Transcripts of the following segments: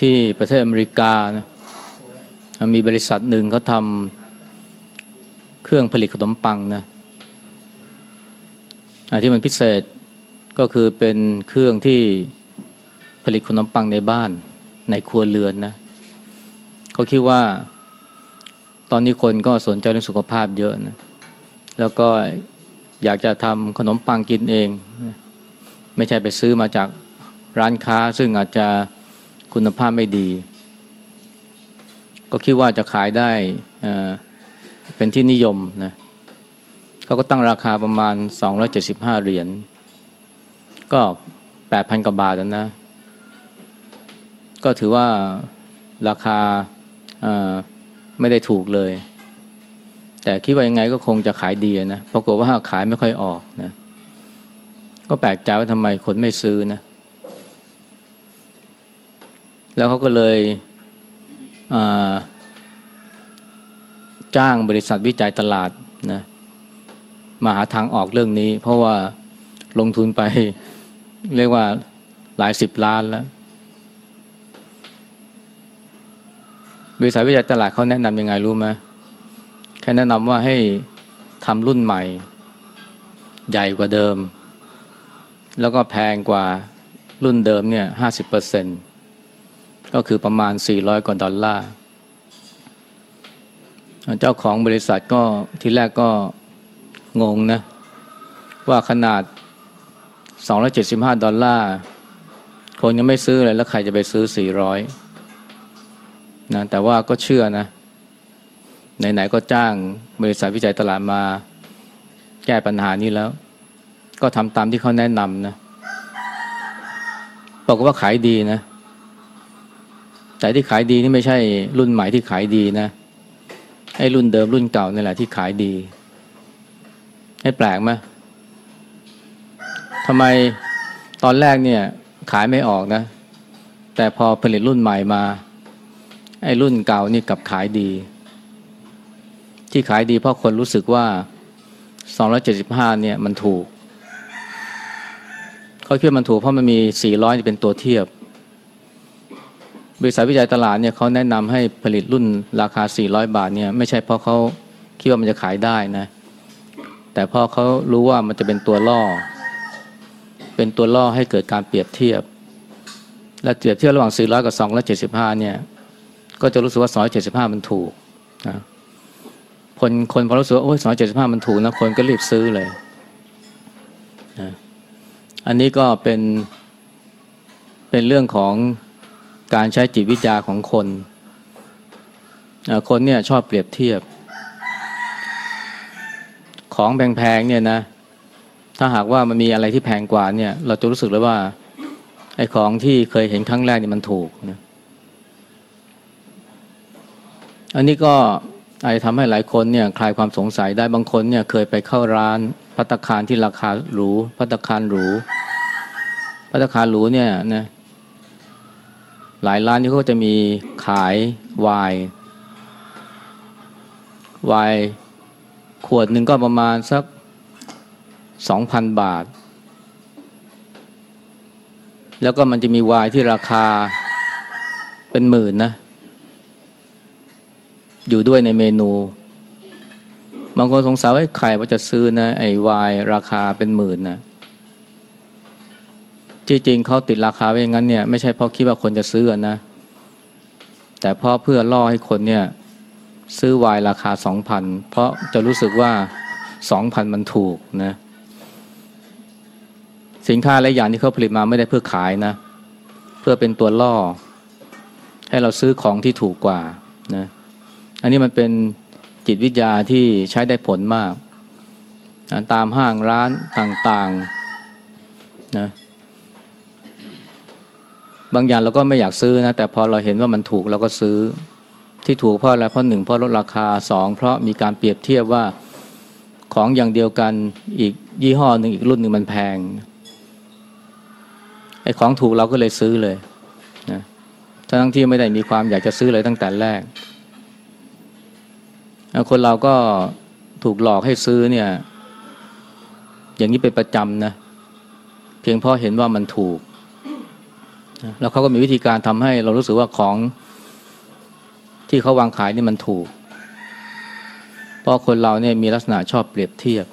ที่ประเทศอเมริกานะมีบริษัทหนึ่งเขาทำเครื่องผลิตขนมปังนะที่มันพิเศษก็คือเป็นเครื่องที่ผลิตขนมปังในบ้านในครัวเรือนนะเขาคิดว่า ตอนนี้คนก็สนใจเรื่องสุขภาพเยอะนะแล้วก็อยากจะทำขนมปังกินเอง ไม่ใช่ไปซื้อมาจากร้านค้า ซึ่งอาจจะ คุณภาพไม่ดี ก็คิดว่าจะขายได้เป็นที่นิยมนะเขาก็ตั้งราคาประมาณ 275 เหรียญก็ 8,000กว่าบาทนะ ก็ถือว่าราคาไม่ได้ถูกเลย แต่คิดว่ายังไงก็คงจะขายดีนะปรากฏว่าขายไม่ค่อยออกนะ ก็แปลกใจว่าทำไมคนไม่ซื้อนะ แล้วเขาก็เลยจ้างบริษัทวิจัยตลาดนะมาหาทางออกเรื่องนี้ เพราะว่าลงทุนไป เรียกว่าหลายสิบล้านแล้วบริษัทวิจัยตลาดเขาแนะนำยังไงรู้ไหมแค่แนะนำว่าให้ทำรุ่นใหม่ ใหญ่กว่าเดิม แล้วก็แพงกว่ารุ่นเดิมเนี่ยห้าสิบเปอร์เซ็นต์ ก็คือประมาณสี่ร้อยกว่าดอลลาร์ เจ้าของบริษัทก็ทีแรกก็งงนะ ว่าขนาด 275 ดอลลาร์ คนยังไม่ซื้อเลยแล้วใครจะไปซื้อ 400นะแต่ว่าก็เชื่อนะไหนๆก็จ้างบริษัทวิจัยตลาดมาแก้ปัญหานี้แล้ว ก็ทำตามที่เขาแนะนำนะบอกว่าขายดีนะ แต่ที่ขายดีนี่ไม่ใช่รุ่นใหม่ที่ขายดีนะไอ้รุ่นเดิมรุ่นเก่านี่แหละที่ขายดีให้แปลกไหมทำไมตอนแรกเนี่ยขายไม่ออกนะ แต่พอผลิตรุ่นใหม่มา ไอ้รุ่นเก่านี่กับขายดี ที่ขายดีเพราะคนรู้สึกว่า 275 เนี่ยมันถูก เขาคิดมันถูกเพราะมันมี 400เป็นตัวเทียบ บริษัทวิจัยตลาดเนี่ยเขาแนะนำให้ผลิตรุ่นราคา 400 บาทเนี่ยไม่ใช่เพราะเขาคิดว่ามันจะขายได้นะ แต่เพราะเขารู้ว่ามันจะเป็นตัวล่อ เป็นตัวล่อให้เกิดการเปรียบเทียบ และเปรียบเทียบระหว่าง 400 กับ 275 เนี่ย ก็จะรู้สึกว่าสองเจ็ดสิบห้ามันถูกนะคนคนพอรู้สึกว่าโอ้ยสองเจ็ดสิบห้ามันถูกนะคนก็รีบซื้อเลยนะอันนี้ก็เป็นเป็นเรื่องของ การใช้จิตวิจาของคน คนเนี่ยชอบเปรียบเทียบ ของแพงๆเนี่ยนะ ถ้าหากว่ามันมีอะไรที่แพงกว่าเนี่ย เราจะรู้สึกเลยว่า ไอ้ของที่เคยเห็นครั้งแรกนี่มันถูกนะอันนี้ก็อาจจะทำให้หลายคนเนี่ยคลายความสงสัยได้บางคนเนี่ยเคยไปเข้าร้านพัตคารที่ราคาหรูพัตคารหรูพัตคารหรูเนี่ยนะ หลายร้านที่เขาจะมีขายไวน์ไวน์ขวดหนึ่งก็ประมาณสักสองพันบาท แล้วก็มันจะมีไวน์ที่ราคาเป็นหมื่นนะ อยู่ด้วยในเมนู บางคนสงสัยว่าใครว่าจะซื้อนะ ไอ้วายราคาเป็นหมื่นนะ จริงๆเขาติดราคาไว้อย่างนั้นเนี่ยไม่ใช่เพราะคิดว่าคนจะซื้อนะ แต่เพราะเพื่อล่อให้คนเนี่ยซื้อวายราคาสองพันเพราะจะรู้สึกว่าสองพันมันถูกนะสินค้าและอย่างที่เขาผลิตมาไม่ได้เพื่อขายนะ เพื่อเป็นตัวล่อ ให้เราซื้อของที่ถูกกว่านะอันนี้มันเป็นจิตวิทยาที่ใช้ได้ผลมาก ตามห้างร้านต่างๆนะ บางอย่างเราก็ไม่อยากซื้อนะแต่พอเราเห็นว่ามันถูกเราก็ซื้อ ที่ถูกเพราะอะไรเพราะหนึ่งเพราะลดราคาสองเพราะมีการเปรียบเทียบว่าของอย่างเดียวกันอีกยี่ห้อหนึ่งอีกรุ่นหนึ่งมันแพงไอ้ของถูกเราก็เลยซื้อเลยนะทั้งที่ไม่ได้มีความอยากจะซื้อเลยตั้งแต่แรกคนเราก็ถูกหลอกให้ซื้อเนี่ย อย่างนี้เป็นประจำนะ เพียงเพราะเห็นว่ามันถูก แล้วเขาก็มีวิธีการทำให้เรารู้สึกว่าของที่เขาวางขายนี่มันถูก เพราะคนเราเนี่ยมีลักษณะชอบเปรียบเทียบ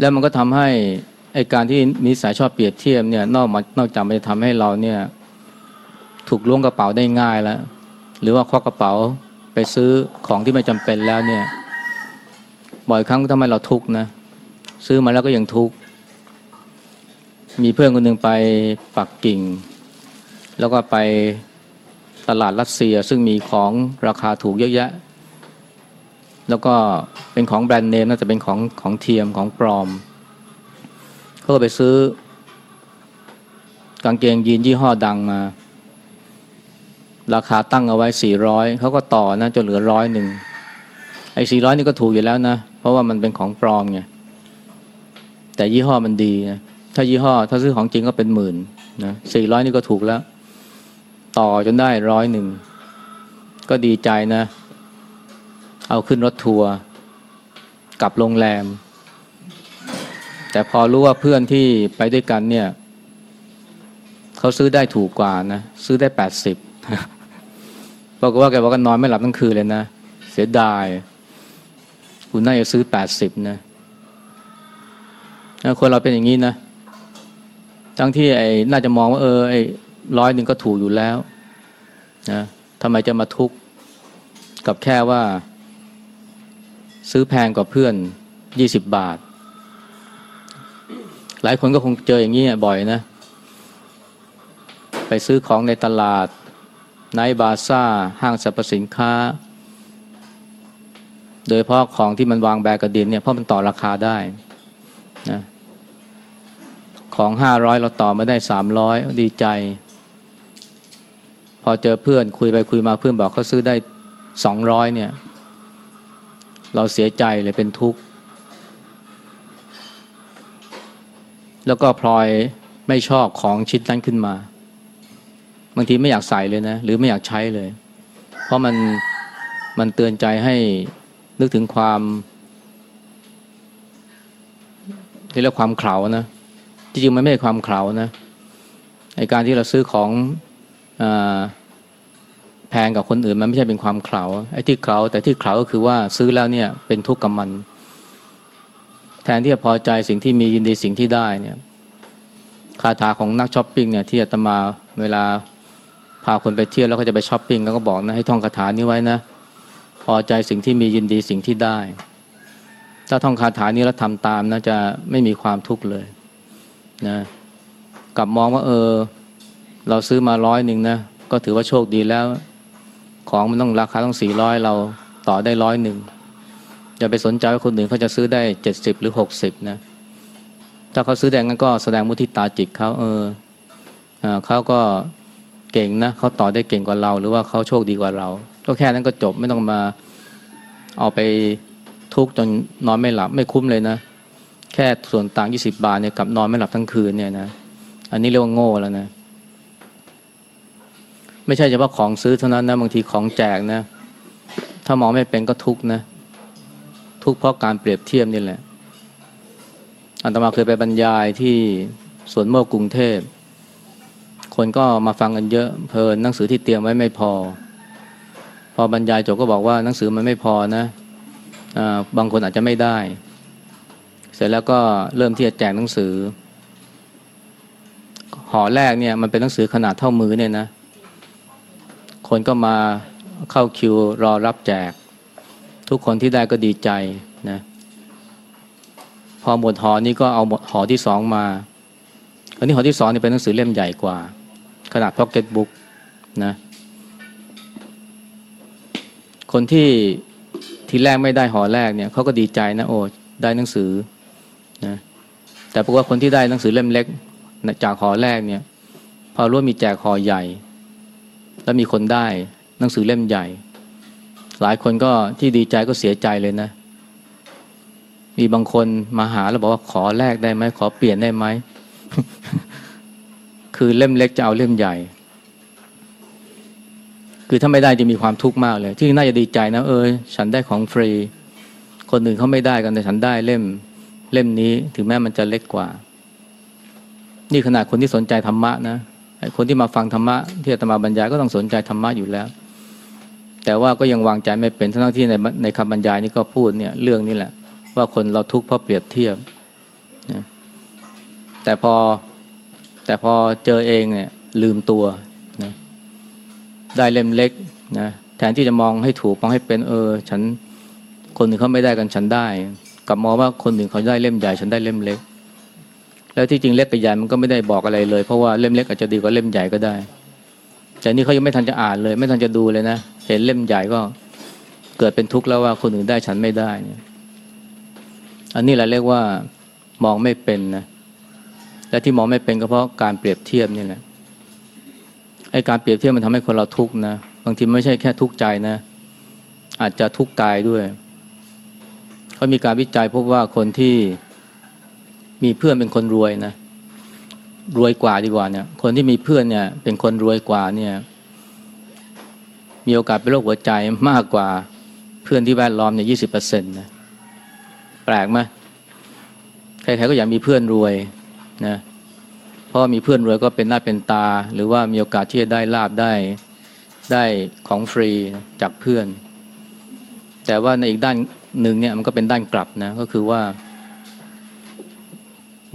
แล้วมันก็ทำให้ไอการที่มีสายชอบเปรียบเทียบเนี่ยนอกมานอกจากมันจะทำให้เราเนี่ยถูกล้วงกระเป๋าได้ง่ายแล้ว หรือว่าควักกระเป๋าไปซื้อของที่ไม่จำเป็นแล้วเนี่ยบ่อยครั้งทำให้เราทุกข์นะ ซื้อมาแล้วก็ยังทุกข์ มีเพื่อนคนหนึ่งไปปักกิ่ง แล้วก็ไปตลาดรัสเซียซึ่งมีของราคาถูกเยอะแยะ แล้วก็เป็นของแบรนด์เนมน่าจะเป็นของของเทียมของปลอมเขาก็ไปซื้อกางเกงยีนยี่ห้อดังมา ราคาตั้งเอาไว้สี่ร้อยเขาก็ต่อนะจนเหลือร้อยหนึ่งไอ้สี่ร้อยนี่ก็ถูกอยู่แล้วนะ เพราะว่ามันเป็นของปลอมไง แต่ยี่ห้อมันดีนะถ้ายี่ห้อถ้าซื้อของจริงก็เป็นหมื่นนะสี่ร้อยนี่ก็ถูกแล้ว ต่อจนได้ร้อยหนึ่ง ก็ดีใจนะ เอาขึ้นรถทัวร์กลับโรงแรม แต่พอรู้ว่าเพื่อนที่ไปด้วยกันเนี่ยเขาซื้อได้ถูกกว่านะ ซื้อได้แปดสิบบอกว่าแกบอกว่านอนไม่หลับทั้งคืนเลยนะ เสียดาย คุณน่าจะซื้อแปดสิบนะ คนเราเป็นอย่างนี้นะ ทั้งที่ไอ้น่าจะมองว่าเออไอ้ร้อยหนึ่งก็ถูกอยู่แล้วนะทำไมจะมาทุกข์กับแค่ว่า ซื้อแพงกว่าเพื่อนยี่สิบบาท หลายคนก็คงเจออย่างนี้บ่อยนะ ไปซื้อของในตลาดไนบาซ่า ห้างสรรพสินค้า โดยเพราะของที่มันวางแบกกระดินเนี่ยเพราะมันต่อราคาได้นะ ของห้าร้อยเราต่อมาได้สามร้อยดีใจ พอเจอเพื่อนคุยไปคุยมาเพื่อนบอกเขาซื้อได้สองร้อยเนี่ย เราเสียใจเลยเป็นทุกข์ แล้วก็พลอยไม่ชอบของชิ้นนั้นขึ้นมา บางทีไม่อยากใส่เลยนะ หรือไม่อยากใช้เลย เพราะมันมันเตือนใจให้นึกถึงความที่เรียกความเข่านะ จริงๆมันไม่ใช่ความเขลานะในการที่เราซื้อของแพงกับคนอื่นมันไม่ใช่เป็นความเขลาไอ้ที่เขลาแต่ที่เขลาก็คือว่าซื้อแล้วเนี่ยเป็นทุกข์กับมัน แทนที่จะพอใจสิ่งที่มียินดีสิ่งที่ได้เนี่ยคาถาของนักช้อปปิ้งเนี่ยที่อาตมาเวลาพาคนไปเที่ยวแล้วก็จะไปช้อปปิ้งแล้วก็บอกนะให้ท่องคาถานี้ไว้นะ พอใจสิ่งที่มียินดีสิ่งที่ได้ ถ้าท่องคาถานี้แล้วทำตามนะจะไม่มีความทุกข์เลย นะกลับมองว่าเออ เราซื้อมาร้อยหนึ่งนะก็ถือว่าโชคดีแล้ว ของมันต้องราคาต้องสี่ร้อยเราต่อได้ร้อยหนึ่งอย่าไปสนใจว่าคนอื่นเขาจะซื้อได้เจ็ดสิบหรือหกสิบนะถ้าเขาซื้อแดงงั้นก็แสดงมุทิตาจิตเขาเออเขาก็เก่งนะเขาต่อได้เก่งกว่าเรา หรือว่าเขาโชคดีกว่าเราก็แค่นั้นก็จบไม่ต้องมาเอาไปทุกจนนอนไม่หลับไม่คุ้มเลยนะ แค่ส่วนต่างยี่สิบาทเนี่ยกับนอนไม่หลับทั้งคืนเนี่ยนะอันนี้เรียกว่าโง่แล้วนะไม่ใช่เฉพาะของซื้อเท่านั้นนะบางทีของแจกนะ ถ้ามองไม่เป็นก็ทุกนะ ทุกเพราะการเปรียบเทียบนี่แหละอันตมาเคยไปบรรยายที่สวนโมกกรุงเทพ คนก็มาฟังกันเยอะเพลินหนังสือที่เตรียมไว้ไม่พอ พอบรรยายจบก็บอกว่าหนังสือมันไม่พอนะบางคนอาจจะไม่ได้ เสร็จแล้วก็เริ่มที่จะแจกหนังสือห่อแรกเนี่ยมันเป็นหนังสือขนาดเท่ามือเนี่ยนะ คนก็มาเข้าคิวรอรับแจก ทุกคนที่ได้ก็ดีใจนะพอหมดหอนี้ก็เอาหมดหอที่สองมา อันนี้หอที่สองนี่เป็นหนังสือเล่มใหญ่กว่า ขนาดพ็อกเก็ตบุ๊กนะ คนที่ทีแรกไม่ได้หอแรกเนี่ยเขาก็ดีใจนะโอ้ได้หนังสือ นะแต่ปรากฏว่าคนที่ได้หนังสือเล่มเล็กจากหอแรกเนี่ย พอรู้ว่ามีแจกหอใหญ่ แล้วมีคนได้หนังสือเล่มใหญ่ หลายคนก็ที่ดีใจก็เสียใจเลยนะ มีบางคนมาหาแล้วบอกว่าขอแลกได้ไหมขอเปลี่ยนได้ไหมคือเล่มเล็กจะเอาเล่มใหญ่ คือถ้าไม่ได้จะมีความทุกข์มากเลย ที่น่าจะดีใจนะเออฉันได้ของฟรี คนอื่นเขาไม่ได้กันแต่ฉันได้เล่ม เล่มนี้ถึงแม้มันจะเล็กกว่า นี่ขนาดคนที่สนใจธรรมะนะคนที่มาฟังธรรมะที่อาตมาบรรยายก็ต้องสนใจธรรมะอยู่แล้ว แต่ว่าก็ยังวางใจไม่เป็นทั้งที่ในในคำบรรยายนี้ก็พูดเนี่ยเรื่องนี้แหละ ว่าคนเราทุกข์เพราะเปรียบเทียบนะแต่พอแต่พอเจอเองเนี่ยลืมตัวนะได้เล่มเล็กนะแทนที่จะมองให้ถูกมองให้เป็นเออ ฉันคนอื่นเขาไม่ได้กันฉันได้ กลับมองว่าคนอื่นเขาได้เล่มใหญ่ฉันได้เล่มเล็ก แล้วที่จริงเล็กกับใหญ่มันก็ไม่ได้บอกอะไรเลย เพราะว่าเล่มเล็กอาจจะดีกว่าเล่มใหญ่ก็ได้ แต่นี่เขายังไม่ทันจะอ่านเลย ไม่ทันจะดูเลยนะเห็นเล่มใหญ่ก็เกิดเป็นทุกข์แล้วว่าคนอื่นได้ฉันไม่ได้เนี่ยอันนี้แหละเรียกว่ามองไม่เป็นนะและที่มองไม่เป็นก็เพราะการเปรียบเทียบนี่แหละไอ้การเปรียบเทียบมันทำให้คนเราทุกข์นะบางทีไม่ใช่แค่ทุกข์ใจนะ อาจจะทุกข์กายด้วย เขามีการวิจัยพบว่าคนที่มีเพื่อนเป็นคนรวยนะรวยกว่าดีกว่าเนี่ยคนที่มีเพื่อนเนี่ยเป็นคนรวยกว่าเนี่ยมีโอกาสเป็นโรคหัวใจมากกว่าเพื่อนที่แวดล้อมเนี่ยยี่สิบเปอร์เซ็นต์นะแปลกไหมใครๆก็อยากมีเพื่อนรวยนะเพราะมีเพื่อนรวยก็เป็นหน้าเป็นตา หรือว่ามีโอกาสที่จะได้ลาบได้ได้ของฟรีจากเพื่อน แต่ว่าในอีกด้าน หนึ่งเนี่ยมันก็เป็นด้านกลับนะก็คือว่า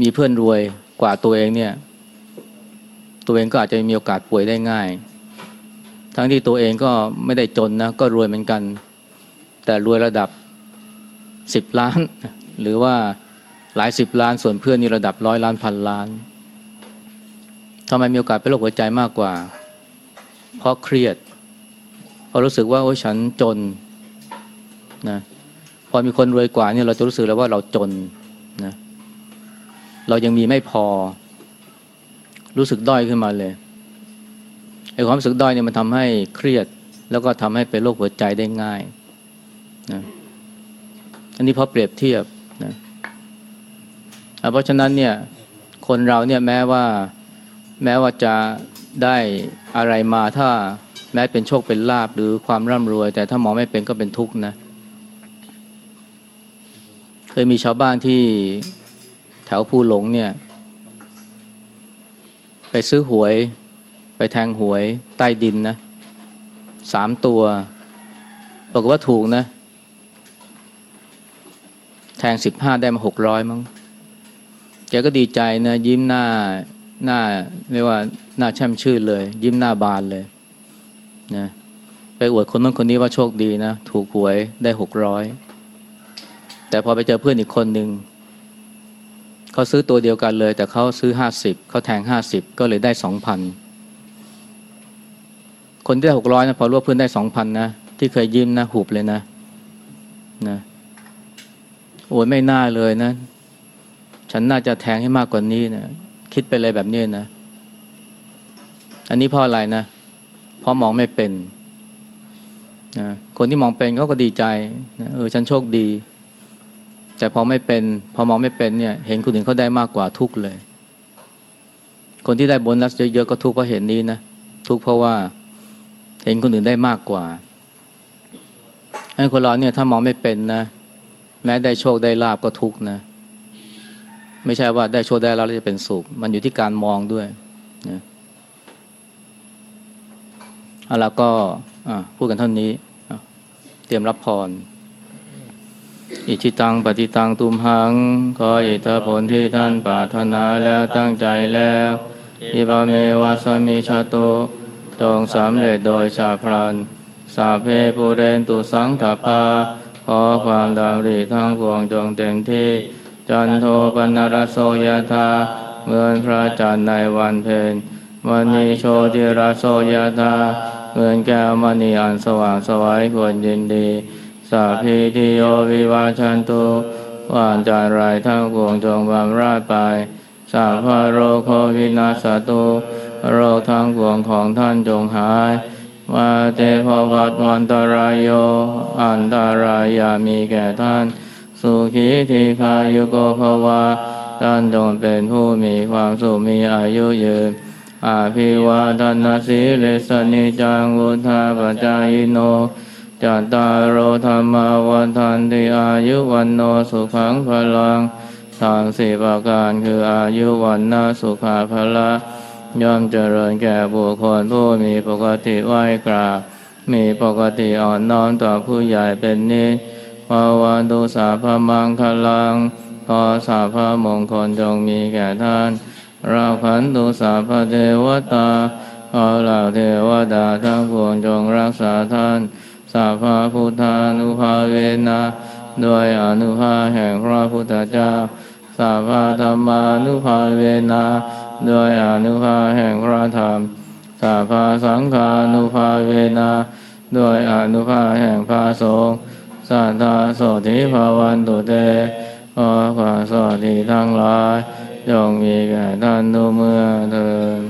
มีเพื่อนรวยกว่าตัวเองเนี่ย ตัวเองก็อาจจะมีโอกาสป่วยได้ง่าย ทั้งที่ตัวเองก็ไม่ได้จนนะก็รวยเหมือนกัน แต่รวยระดับสิบล้าน หรือว่าหลายสิบล้าน ส่วนเพื่อนนี่ระดับร้อยล้านพันล้านทำไมมีโอกาสเป็นโรคหัวใจมากกว่า เพราะเครียดเพราะรู้สึกว่าโอ้ฉันจนนะ พอมีคนรวยกว่าเนี่ยเราจะรู้สึกแล้วว่าเราจนนะเรายังมีไม่พอ รู้สึกด้อยขึ้นมาเลยไอ้ความรู้สึกด้อยเนี่ยมันทำให้เครียด แล้วก็ทำให้เป็นโรคหัวใจได้ง่ายนะอันนี้พราะเปรียบเทียบนะเพราะฉะนั้นเนี่ยคนเราเนี่ยแม้ว่าแม้ว่าจะได้อะไรมาถ้าแม้เป็นโชคเป็นลาบหรือความร่ำรวย แต่ถ้ามองไม่เป็นก็เป็นทุกข์นะเเคยมีชาวบ้านที่แถวภูหลงเนี่ย ไปซื้อหวย ไปแทงหวยใต้ดินนะสามตัวบอกว่าถูกนะ แทงสิบห้าได้มาหกร้อยมั้งแกก็ดีใจนะ ยิ้มหน้าหน้าเรียกว่าหน้าแช่มชื่นเลย ยิ้มหน้าบานเลยนะไปอวดคนนั้นคนนี้ว่าโชคดีนะ ถูกหวยได้หกร้อย แต่พอไปเจอเพื่อนอีกคนหนึ่งเขาซื้อตัวเดียวกันเลย แต่เขาซื้อห้าสิบเขาแทงห้าสิบก็เลยได้สองพันคนที่ได้หกร้อยนะพอรู้ว่าเพื่อนได้สองพันนะที่เคยยิ้มนะหุบเลยนะนะโอ้ยไม่น่าเลยนะ ฉันน่าจะแทงให้มากกว่านี้นะคิดไปเลยแบบนี้นะ อันนี้เพราะอะไรนะเพราะมองไม่เป็นนะคนที่มองเป็นเขาก็ดีใจนะเออฉันโชคดี แต่พอไม่เป็น พอมองไม่เป็นเนี่ย เห็นคนอื่นเขาได้มากกว่าทุกเลย คนที่ได้บนรัสเยอะๆก็ทุกเพราะเห็นนี้นะ ทุกเพราะว่าเห็นคนอื่นได้มากกว่าให้คนเราเนี่ยถ้ามองไม่เป็นนะ แม้ได้โชคได้ลาบก็ทุกนะ ไม่ใช่ว่าได้โชคได้ลาบแล้วจะเป็นสุข มันอยู่ที่การมองด้วยนะเอาละก็พูดกันเท่านี้ เตรียมรับพร อิชิตังปฏิตังตุมหังขออิทธผลที่ท่านปรารถนาแล้วตั้งใจแล้วอิบาเมวาสมิชาโตจงสำเร็จโดยชาพลันสาเพปูเรนตุสังถาภาขอความดำริทั้งปวงจงเต็มที่ จันโทปนรโสยธาเมือนพระจันทร์ในวันเพ็ญวันนี้โชติรโสยธาเมือนแก้วมณีอันสว่างสวัยควรยินดี สัพพิติโยวิวาชันตุว่านจารายทั้งปวงจงบำราดไปสัพพโรโควินาสตุโรคทั้งปวงของท่านจงหายมาเตภวัตวันตรายโย อันตรายามีแก่ท่าน สุขีทีคายุโกภวาท่านจงเป็นผู้มีความสุขมีอายุยืนอาภิวาทนาสีเลสนิจังวุธาปจายโน จัตตารโอธรรมาวันทันติอายุวันโนสุขังพลังทางสี่ประการคืออายุวันนาสุขาภละย่อมเจริญแก่บุคคลผู้มีปกติไหวกราบมีปกติอ่อนน้อมต่อผู้ใหญ่เป็นนิภาวะดุสาพมังคลังขอสาพมงคลจงมีแก่ท่าน ราขันตุสาพเทวตาขอเหล่าเทวดาทั้งปวงจงรักษาท่าน สาพาพุทธานุภาเวนะด้วยอนุภาแห่งพระพุทธเจ้าสาพาธรรมานุภาเวนะด้วยอนุภาแห่งพระธรรมสาพาสังฆานุภาเวนะด้วยอนุภาแห่งพระสงฆ์สัทธาโสธิภาวันตุเตขอความสวัสดีทั้งหลายจงมีแก่ท่านทุกเมื่อเถิด